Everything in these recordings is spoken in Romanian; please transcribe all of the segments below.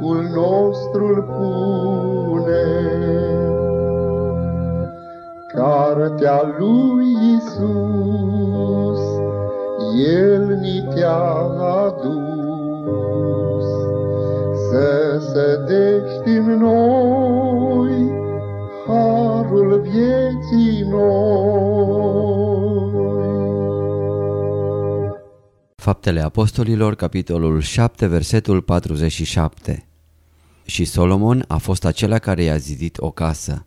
Duhul nostru pune. Cartea lui Isus, El ni te-a adus, Să sădești în noi Harul vieții noi. Faptele Apostolilor, capitolul 7, versetul 47 Și Solomon a fost acela care i-a zidit o casă.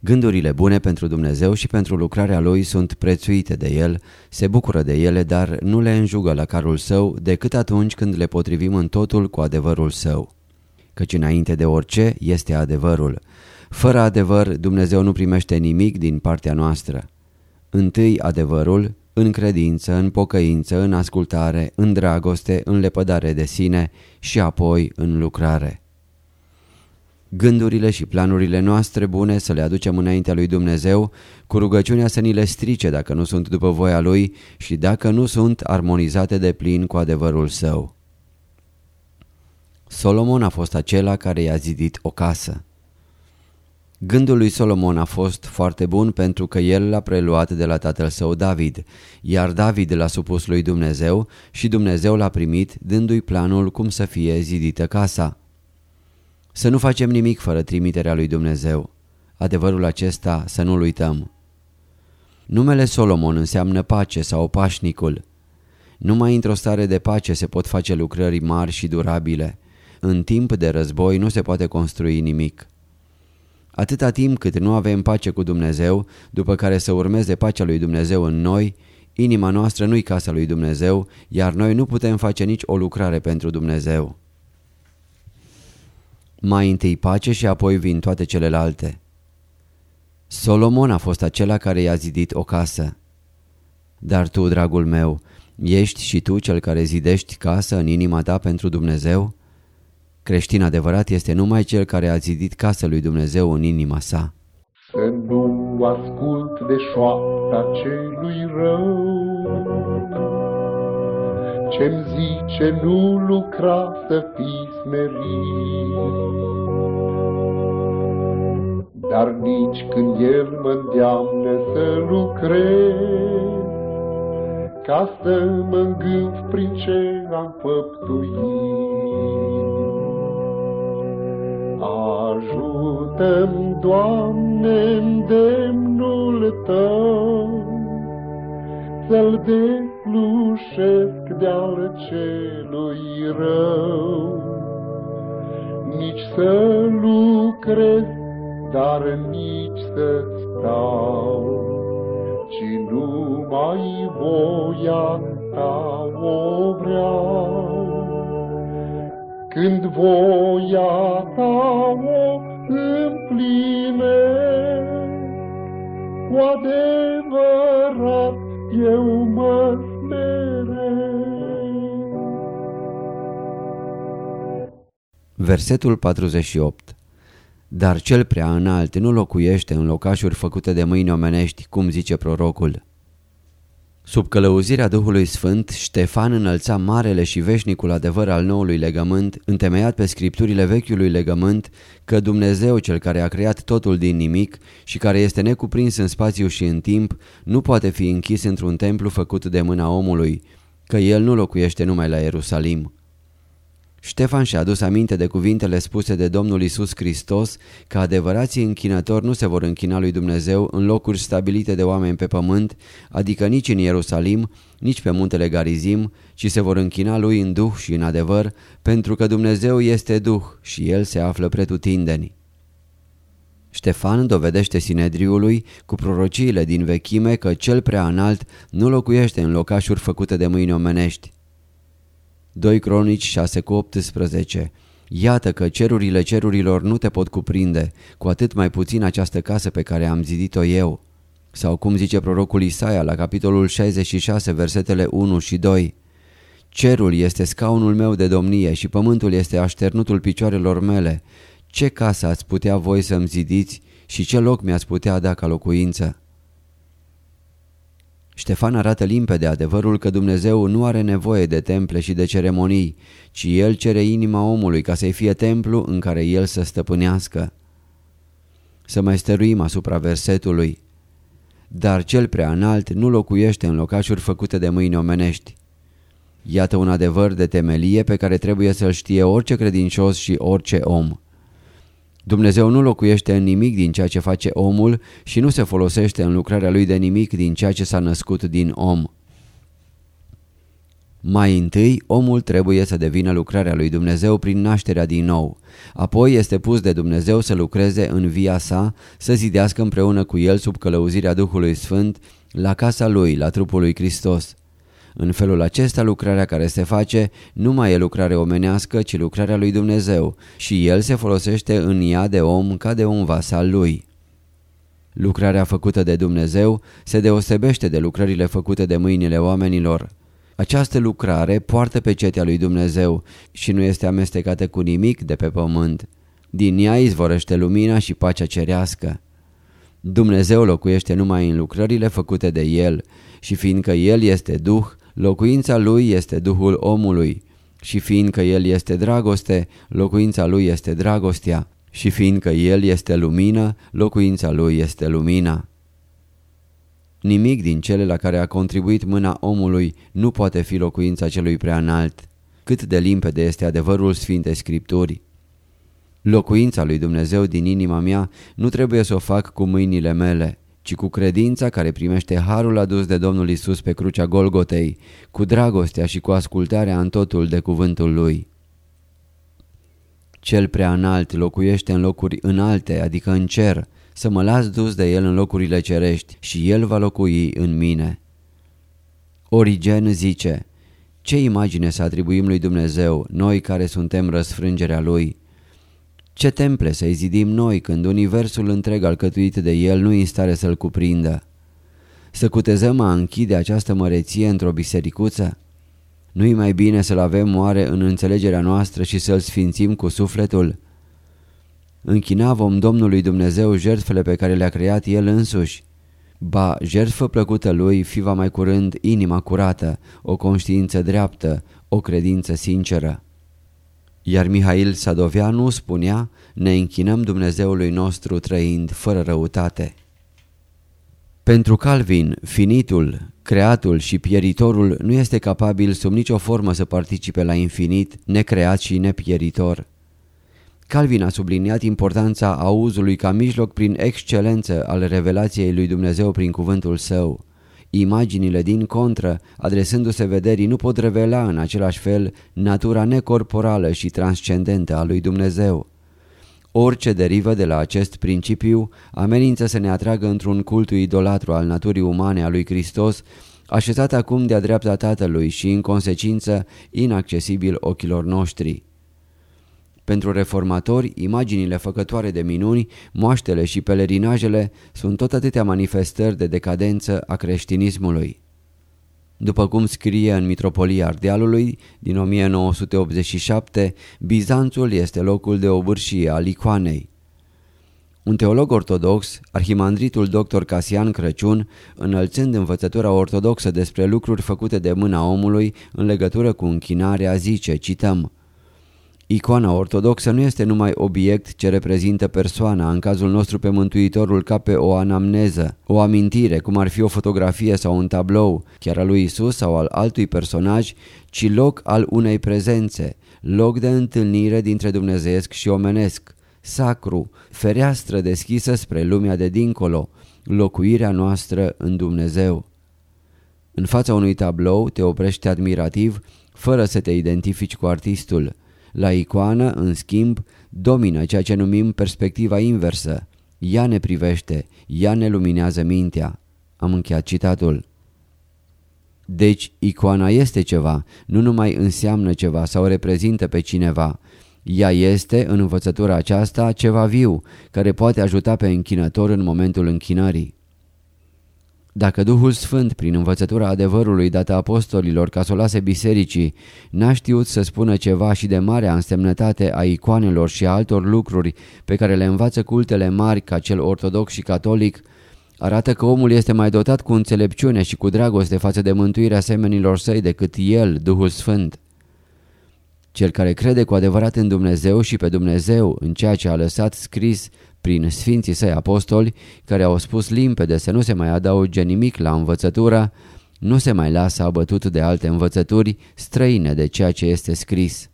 Gândurile bune pentru Dumnezeu și pentru lucrarea Lui sunt prețuite de El, se bucură de ele, dar nu le înjugă la carul Său decât atunci când le potrivim în totul cu adevărul Său. Căci înainte de orice este adevărul. Fără adevăr Dumnezeu nu primește nimic din partea noastră. Întâi adevărul, în credință, în pocăință, în ascultare, în dragoste, în lepădare de sine și apoi în lucrare. Gândurile și planurile noastre bune să le aducem înaintea lui Dumnezeu, cu rugăciunea să ni le strice dacă nu sunt după voia Lui și dacă nu sunt armonizate de plin cu adevărul Său. Solomon a fost acela care i-a zidit o casă. Gândul lui Solomon a fost foarte bun pentru că el l-a preluat de la tatăl său David, iar David l-a supus lui Dumnezeu și Dumnezeu l-a primit dându-i planul cum să fie zidită casa. Să nu facem nimic fără trimiterea lui Dumnezeu. Adevărul acesta să nu-l uităm. Numele Solomon înseamnă pace sau pașnicul. Numai într-o stare de pace se pot face lucrări mari și durabile. În timp de război nu se poate construi nimic. Atâta timp cât nu avem pace cu Dumnezeu, după care să urmeze pacea lui Dumnezeu în noi, inima noastră nu-i casa lui Dumnezeu, iar noi nu putem face nici o lucrare pentru Dumnezeu. Mai întâi pace și apoi vin toate celelalte. Solomon a fost acela care i-a zidit o casă. Dar tu, dragul meu, ești și tu cel care zidești casă în inima ta pentru Dumnezeu? Creștin adevărat este numai cel care a zidit casă lui Dumnezeu în inima sa. Să nu ascult de șoapta celui rău, Ce-mi zice nu lucra să fii smerit. Dar nici când el mă îndeamnă să lucrez, Ca să mă îngânf prin ce am făptuit. Ajută-mi, Doamne, îndemnul Tău, Să-l deslușesc de-al celui rău, Nici să lucrez, dar nici să stau, Ci numai voia Ta o vreau. Când voia ta o împline, cu adevărat eu mă Versetul 48 Dar cel prea înalt nu locuiește în locașuri făcute de mâini omenești, cum zice prorocul. Sub călăuzirea Duhului Sfânt, Ștefan înălța marele și veșnicul adevăr al noului legământ, întemeiat pe scripturile vechiului legământ, că Dumnezeu, cel care a creat totul din nimic și care este necuprins în spațiu și în timp, nu poate fi închis într-un templu făcut de mâna omului, că El nu locuiește numai la Ierusalim. Ștefan și-a adus aminte de cuvintele spuse de Domnul Isus Hristos că adevărații închinători nu se vor închina lui Dumnezeu în locuri stabilite de oameni pe pământ, adică nici în Ierusalim, nici pe muntele Garizim, ci se vor închina lui în duh și în adevăr, pentru că Dumnezeu este duh și el se află pretutindeni. Ștefan dovedește Sinedriului cu prorociile din vechime că cel prea înalt nu locuiește în locașuri făcute de mâini omenești. 2 Cronici 6 cu 18 Iată că cerurile cerurilor nu te pot cuprinde, cu atât mai puțin această casă pe care am zidit-o eu. Sau cum zice prorocul Isaia la capitolul 66, versetele 1 și 2. Cerul este scaunul meu de domnie și pământul este așternutul picioarelor mele. Ce casă ați putea voi să-mi zidiți și ce loc mi-ați putea da ca locuință? Ștefan arată limpede adevărul că Dumnezeu nu are nevoie de temple și de ceremonii, ci El cere inima omului ca să-i fie templu în care El să stăpânească. Să mai stăruim asupra versetului. Dar cel prea înalt nu locuiește în locașuri făcute de mâini omenești. Iată un adevăr de temelie pe care trebuie să-l știe orice credincios și orice om. Dumnezeu nu locuiește în nimic din ceea ce face omul și nu se folosește în lucrarea lui de nimic din ceea ce s-a născut din om. Mai întâi, omul trebuie să devină lucrarea lui Dumnezeu prin nașterea din nou. Apoi este pus de Dumnezeu să lucreze în via sa, să zidească împreună cu el sub călăuzirea Duhului Sfânt la casa lui, la trupul lui Hristos. În felul acesta lucrarea care se face nu mai e lucrare omenească, ci lucrarea lui Dumnezeu și el se folosește în ea de om ca de un vas al lui. Lucrarea făcută de Dumnezeu se deosebește de lucrările făcute de mâinile oamenilor. Această lucrare poartă pe cetea lui Dumnezeu și nu este amestecată cu nimic de pe pământ. Din ea izvorăște lumina și pacea cerească. Dumnezeu locuiește numai în lucrările făcute de El și fiindcă El este Duh, Locuința lui este Duhul omului și fiindcă el este dragoste, locuința lui este dragostea și fiindcă el este lumină, locuința lui este lumina. Nimic din cele la care a contribuit mâna omului nu poate fi locuința celui prea înalt. Cât de limpede este adevărul Sfintei Scripturi. Locuința lui Dumnezeu din inima mea nu trebuie să o fac cu mâinile mele ci cu credința care primește harul adus de Domnul Isus pe crucea Golgotei, cu dragostea și cu ascultarea în totul de cuvântul Lui. Cel prea înalt locuiește în locuri înalte, adică în cer, să mă las dus de El în locurile cerești și El va locui în mine. Origen zice, ce imagine să atribuim lui Dumnezeu, noi care suntem răsfrângerea Lui? Ce temple să-i zidim noi când universul întreg alcătuit de el nu în stare să-l cuprindă? Să cutezăm a închide această măreție într-o bisericuță? Nu-i mai bine să-l avem oare în înțelegerea noastră și să-l sfințim cu sufletul? Închina vom Domnului Dumnezeu jertfele pe care le-a creat El însuși. Ba, jertfă plăcută lui fi va mai curând inima curată, o conștiință dreaptă, o credință sinceră. Iar Mihail Sadoveanu spunea, ne închinăm Dumnezeului nostru trăind fără răutate. Pentru Calvin, finitul, creatul și pieritorul nu este capabil sub nicio formă să participe la infinit, necreat și nepieritor. Calvin a subliniat importanța auzului ca mijloc prin excelență al revelației lui Dumnezeu prin cuvântul său. Imaginile din contră, adresându-se vederii, nu pot revela în același fel natura necorporală și transcendentă a lui Dumnezeu. Orice derivă de la acest principiu amenință să ne atragă într-un cultu idolatru al naturii umane a lui Hristos, așezat acum de-a dreapta Tatălui și, în consecință, inaccesibil ochilor noștri. Pentru reformatori, imaginile făcătoare de minuni, moaștele și pelerinajele sunt tot atâtea manifestări de decadență a creștinismului. După cum scrie în Mitropolia Ardealului din 1987, Bizanțul este locul de obârșie al icoanei. Un teolog ortodox, arhimandritul dr. Casian Crăciun, înălțând învățătura ortodoxă despre lucruri făcute de mâna omului în legătură cu închinarea, zice, cităm, Icoana ortodoxă nu este numai obiect ce reprezintă persoana, în cazul nostru pe Mântuitorul ca pe o anamneză, o amintire, cum ar fi o fotografie sau un tablou, chiar al lui Isus sau al altui personaj, ci loc al unei prezențe, loc de întâlnire dintre dumnezeiesc și omenesc, sacru, fereastră deschisă spre lumea de dincolo, locuirea noastră în Dumnezeu. În fața unui tablou te oprești admirativ, fără să te identifici cu artistul, la icoană, în schimb, domină ceea ce numim perspectiva inversă. Ea ne privește, ea ne luminează mintea. Am încheiat citatul. Deci icoana este ceva, nu numai înseamnă ceva sau reprezintă pe cineva. Ea este, în învățătura aceasta, ceva viu, care poate ajuta pe închinător în momentul închinării. Dacă Duhul Sfânt, prin învățătura adevărului dată apostolilor ca să o lase bisericii, n-a știut să spună ceva și de marea însemnătate a icoanelor și a altor lucruri pe care le învață cultele mari ca cel ortodox și catolic, arată că omul este mai dotat cu înțelepciune și cu dragoste față de mântuirea semenilor săi decât el, Duhul Sfânt. Cel care crede cu adevărat în Dumnezeu și pe Dumnezeu în ceea ce a lăsat scris prin sfinții săi apostoli, care au spus limpede să nu se mai adauge nimic la învățătură, nu se mai lasă abătut de alte învățături străine de ceea ce este scris.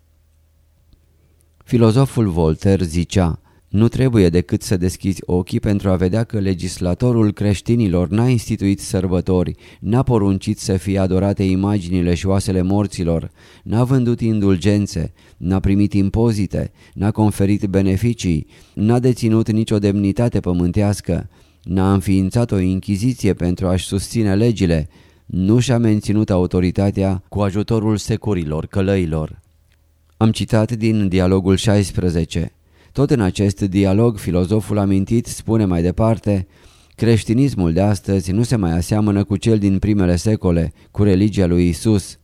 Filozoful Voltaire zicea, nu trebuie decât să deschizi ochii pentru a vedea că legislatorul creștinilor n-a instituit sărbători, n-a poruncit să fie adorate imaginile și oasele morților, n-a vândut indulgențe, n-a primit impozite, n-a conferit beneficii, n-a deținut nicio demnitate pământească, n-a înființat o inchiziție pentru a-și susține legile, nu și-a menținut autoritatea cu ajutorul securilor, călăilor. Am citat din dialogul 16. Tot în acest dialog, filozoful amintit spune mai departe Creștinismul de astăzi nu se mai aseamănă cu cel din primele secole, cu religia lui Isus.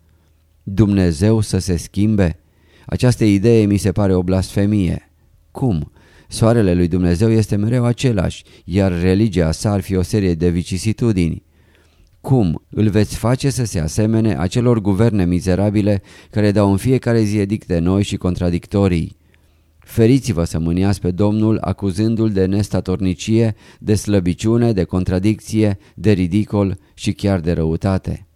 Dumnezeu să se schimbe? Această idee mi se pare o blasfemie. Cum? Soarele lui Dumnezeu este mereu același, iar religia sa ar fi o serie de vicisitudini. Cum îl veți face să se asemene acelor guverne mizerabile care dau în fiecare zi edicte noi și contradictorii? Feriți-vă să mâniați pe Domnul acuzându-l de nestatornicie, de slăbiciune, de contradicție, de ridicol și chiar de răutate.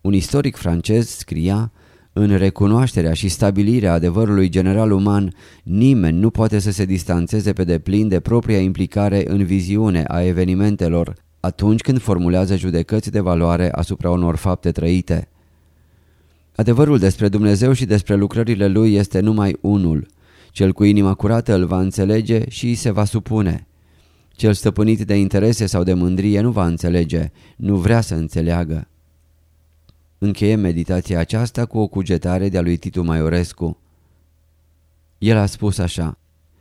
Un istoric francez scria în recunoașterea și stabilirea adevărului general uman, nimeni nu poate să se distanțeze pe deplin de propria implicare în viziune a evenimentelor atunci când formulează judecăți de valoare asupra unor fapte trăite. Adevărul despre Dumnezeu și despre lucrările Lui este numai unul. Cel cu inima curată îl va înțelege și îi se va supune. Cel stăpânit de interese sau de mândrie nu va înțelege, nu vrea să înțeleagă. Încheiem meditația aceasta cu o cugetare de-a lui Titu Maiorescu. El a spus așa,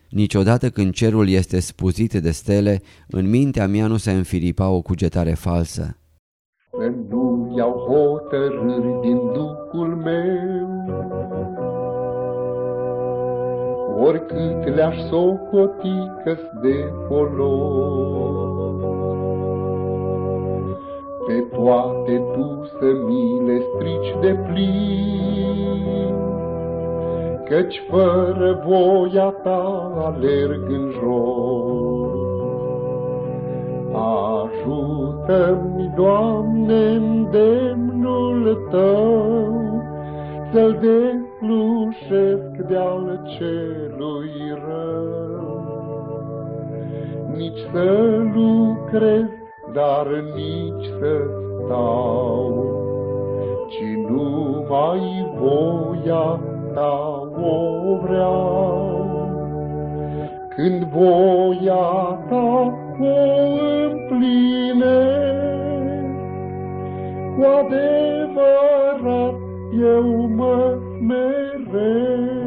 Niciodată când cerul este spuzit de stele, în mintea mea nu se înfiripa o cugetare falsă. În nu iau hotărâri din Duhul meu, Oricât le-aș socoti că de folos. Pe toate tu să mi le strici de plin, Căci fără voia ta alerg în jos. Ajută-mi, Doamne, îndemnul Tău, Să-l deslușesc de-al celui rău. Nici să lucrez, dar nici să stau, Ci numai voia Ta o vreau. Când voia Ta o împline. Cu adevărat eu mă smeresc.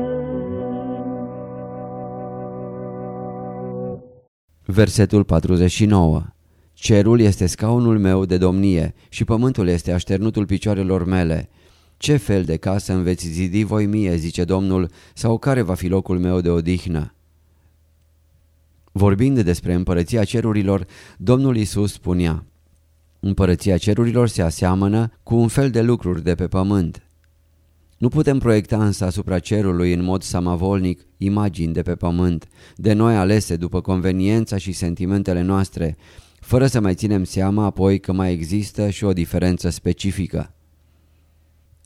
Versetul 49 Cerul este scaunul meu de domnie și pământul este așternutul picioarelor mele. Ce fel de casă îmi veți zidi voi mie, zice Domnul, sau care va fi locul meu de odihnă? Vorbind despre împărăția cerurilor, Domnul Isus spunea Împărăția cerurilor se aseamănă cu un fel de lucruri de pe pământ. Nu putem proiecta însă asupra cerului în mod samavolnic imagini de pe pământ, de noi alese după conveniența și sentimentele noastre, fără să mai ținem seama apoi că mai există și o diferență specifică.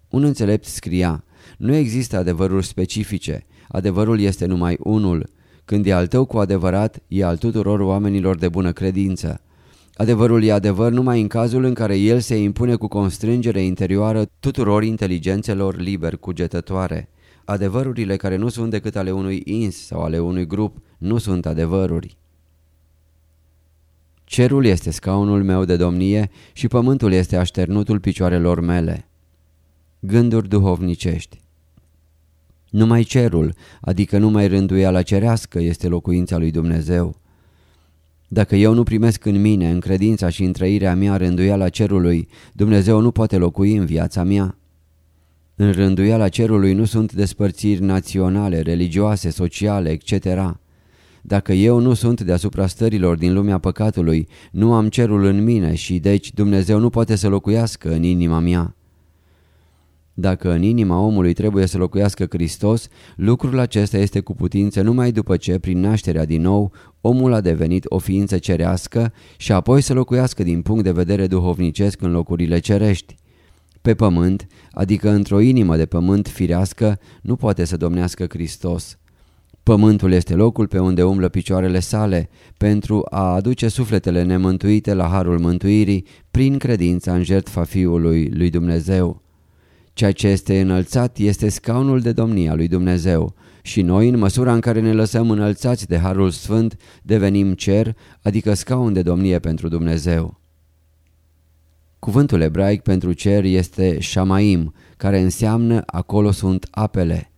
Un înțelept scria, nu există adevăruri specifice, adevărul este numai unul, când e al tău cu adevărat, e al tuturor oamenilor de bună credință. Adevărul e adevăr numai în cazul în care el se impune cu constrângere interioară tuturor inteligențelor liber cugetătoare. Adevărurile care nu sunt decât ale unui ins sau ale unui grup nu sunt adevăruri. Cerul este scaunul meu de domnie și pământul este așternutul picioarelor mele. Gânduri duhovnicești Numai cerul, adică numai rânduiala cerească, este locuința lui Dumnezeu. Dacă eu nu primesc în mine, în credința și în trăirea mea rânduiala cerului, Dumnezeu nu poate locui în viața mea. În rânduiala cerului nu sunt despărțiri naționale, religioase, sociale, etc. Dacă eu nu sunt deasupra stărilor din lumea păcatului, nu am cerul în mine și deci Dumnezeu nu poate să locuiască în inima mea. Dacă în inima omului trebuie să locuiască Hristos, lucrul acesta este cu putință numai după ce, prin nașterea din nou, omul a devenit o ființă cerească și apoi să locuiască din punct de vedere duhovnicesc în locurile cerești. Pe pământ, adică într-o inimă de pământ firească, nu poate să domnească Hristos. Pământul este locul pe unde umblă picioarele sale pentru a aduce sufletele nemântuite la harul mântuirii prin credința în jertfa Fiului lui Dumnezeu. Ceea ce este înălțat este scaunul de domnia lui Dumnezeu și noi, în măsura în care ne lăsăm înălțați de Harul Sfânt, devenim cer, adică scaun de domnie pentru Dumnezeu. Cuvântul ebraic pentru cer este shamaim, care înseamnă acolo sunt apele.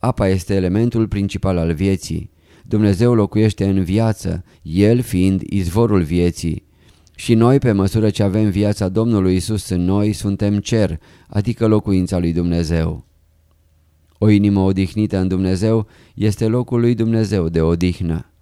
Apa este elementul principal al vieții. Dumnezeu locuiește în viață, El fiind izvorul vieții. Și noi, pe măsură ce avem viața Domnului Isus în noi, suntem cer, adică locuința lui Dumnezeu. O inimă odihnită în Dumnezeu este locul lui Dumnezeu de odihnă.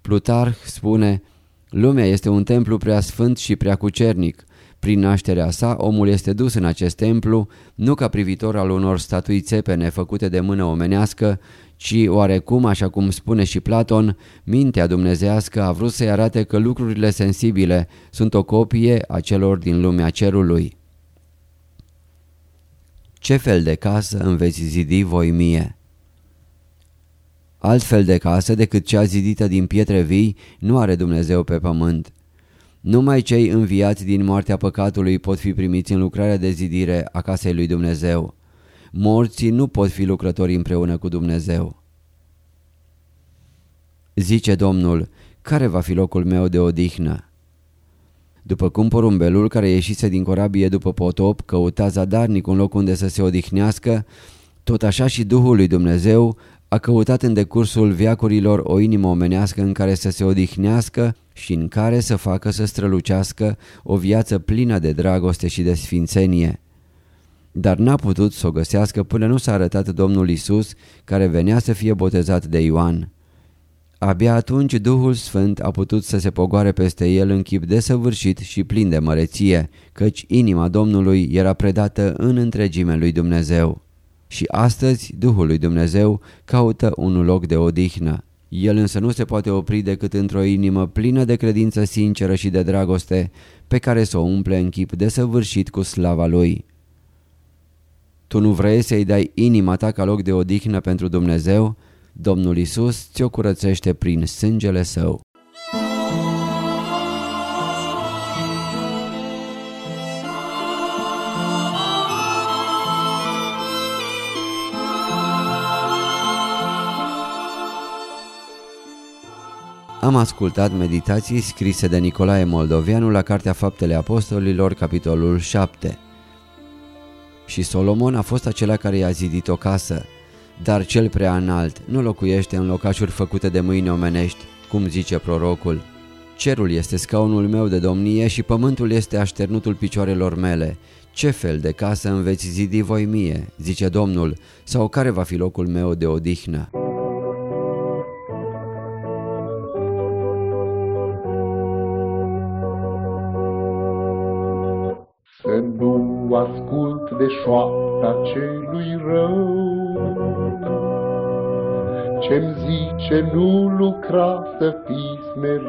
Plutarh spune, lumea este un templu prea sfânt și prea cucernic. Prin nașterea sa, omul este dus în acest templu, nu ca privitor al unor statui țepene făcute de mână omenească, ci oarecum, așa cum spune și Platon, mintea dumnezească a vrut să-i arate că lucrurile sensibile sunt o copie a celor din lumea cerului. Ce fel de casă îmi veți zidi voi mie? Altfel de casă decât cea zidită din pietre vii nu are Dumnezeu pe pământ. Numai cei înviați din moartea păcatului pot fi primiți în lucrarea de zidire a casei lui Dumnezeu. Morții nu pot fi lucrători împreună cu Dumnezeu. Zice Domnul, care va fi locul meu de odihnă? După cum porumbelul care ieșise din corabie după potop căuta zadarnic un loc unde să se odihnească, tot așa și Duhul lui Dumnezeu a căutat în decursul viacurilor o inimă omenească în care să se odihnească și în care să facă să strălucească o viață plină de dragoste și de sfințenie. Dar n-a putut să o găsească până nu s-a arătat Domnul Isus care venea să fie botezat de Ioan. Abia atunci Duhul Sfânt a putut să se pogoare peste el în chip desăvârșit și plin de măreție, căci inima Domnului era predată în întregime lui Dumnezeu. Și astăzi Duhul lui Dumnezeu caută un loc de odihnă. El însă nu se poate opri decât într-o inimă plină de credință sinceră și de dragoste, pe care să o umple în chip desăvârșit cu slava Lui. Tu nu vrei să-i dai inima ta ca loc de odihnă pentru Dumnezeu? Domnul Isus ți-o curățește prin sângele său. Am ascultat meditații scrise de Nicolae Moldovianu la Cartea Faptele Apostolilor, capitolul 7. Și Solomon a fost acela care i-a zidit o casă, dar cel prea înalt nu locuiește în locașuri făcute de mâini omenești, cum zice prorocul. Cerul este scaunul meu de domnie și pământul este așternutul picioarelor mele. Ce fel de casă îmi veți zidi voi mie, zice Domnul, sau care va fi locul meu de odihnă? Nu ascult de șoapta celui rău, ce-mi zice nu lucra să fii smerit.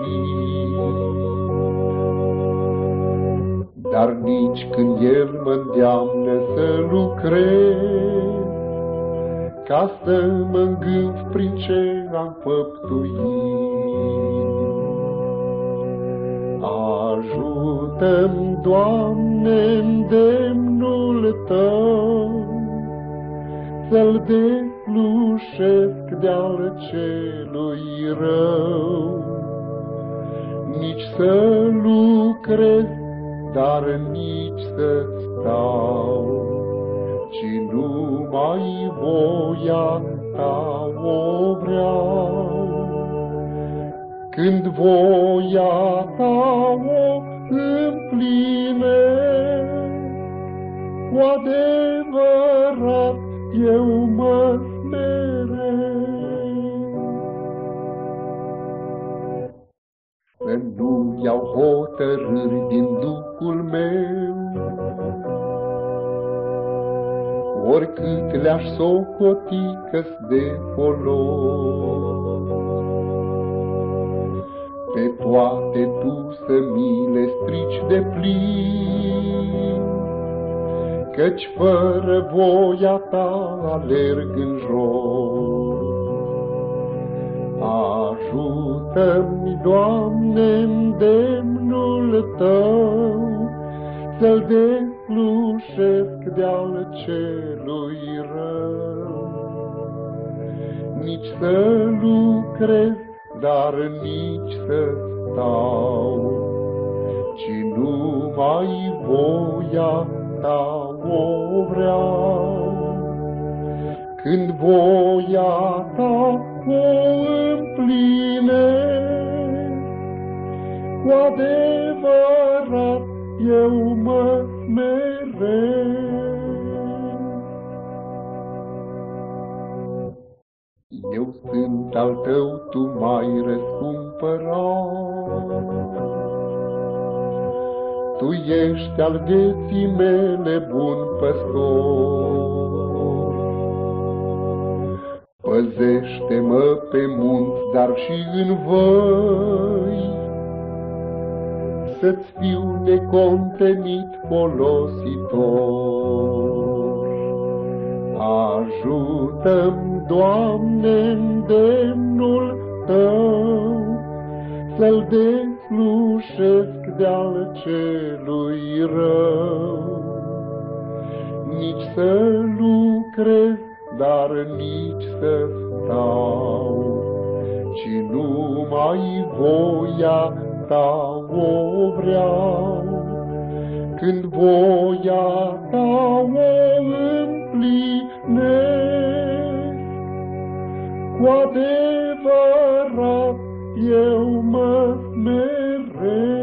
Dar nici când el mă îndeamnă să lucrez, ca să mă îngânt prin ce am făptuit. Ajută-mi, Doamne, îndemnul Tău, să-l deslușesc de-al celui rău. nici să lucrez, dar nici să stau, ci numai voia ta o vreau. Când voia ta o împline, cu adevărat eu mă Să nu iau hotărâri din Duhul meu, Oricât le-aș socoti că de folos. Pe toate tu să mi le strici de plin, Căci fără voia ta alerg în jos. Ajută-mi, Doamne, îndemnul Tău, Să-l deslușesc de-al celui rău. Nici să lucrez, dar nici să stau, Ci numai voia Ta o vreau. Când voia Ta o împline. Cu adevărat eu sunt al tău, tu mai răscumpărat. Tu ești al vieții mele bun păstor. Păzește-mă pe munți, dar și în văi, Să-ți fiu necontenit folositor. Ajută-mi, Doamne, îndemnul Tău, Să-l deslușesc de-al celui rău, Nici să lucrez dar nici să stau, ci numai voia ta o vreau. Când voia ta o împlinesc, cu adevărat eu mă smeresc.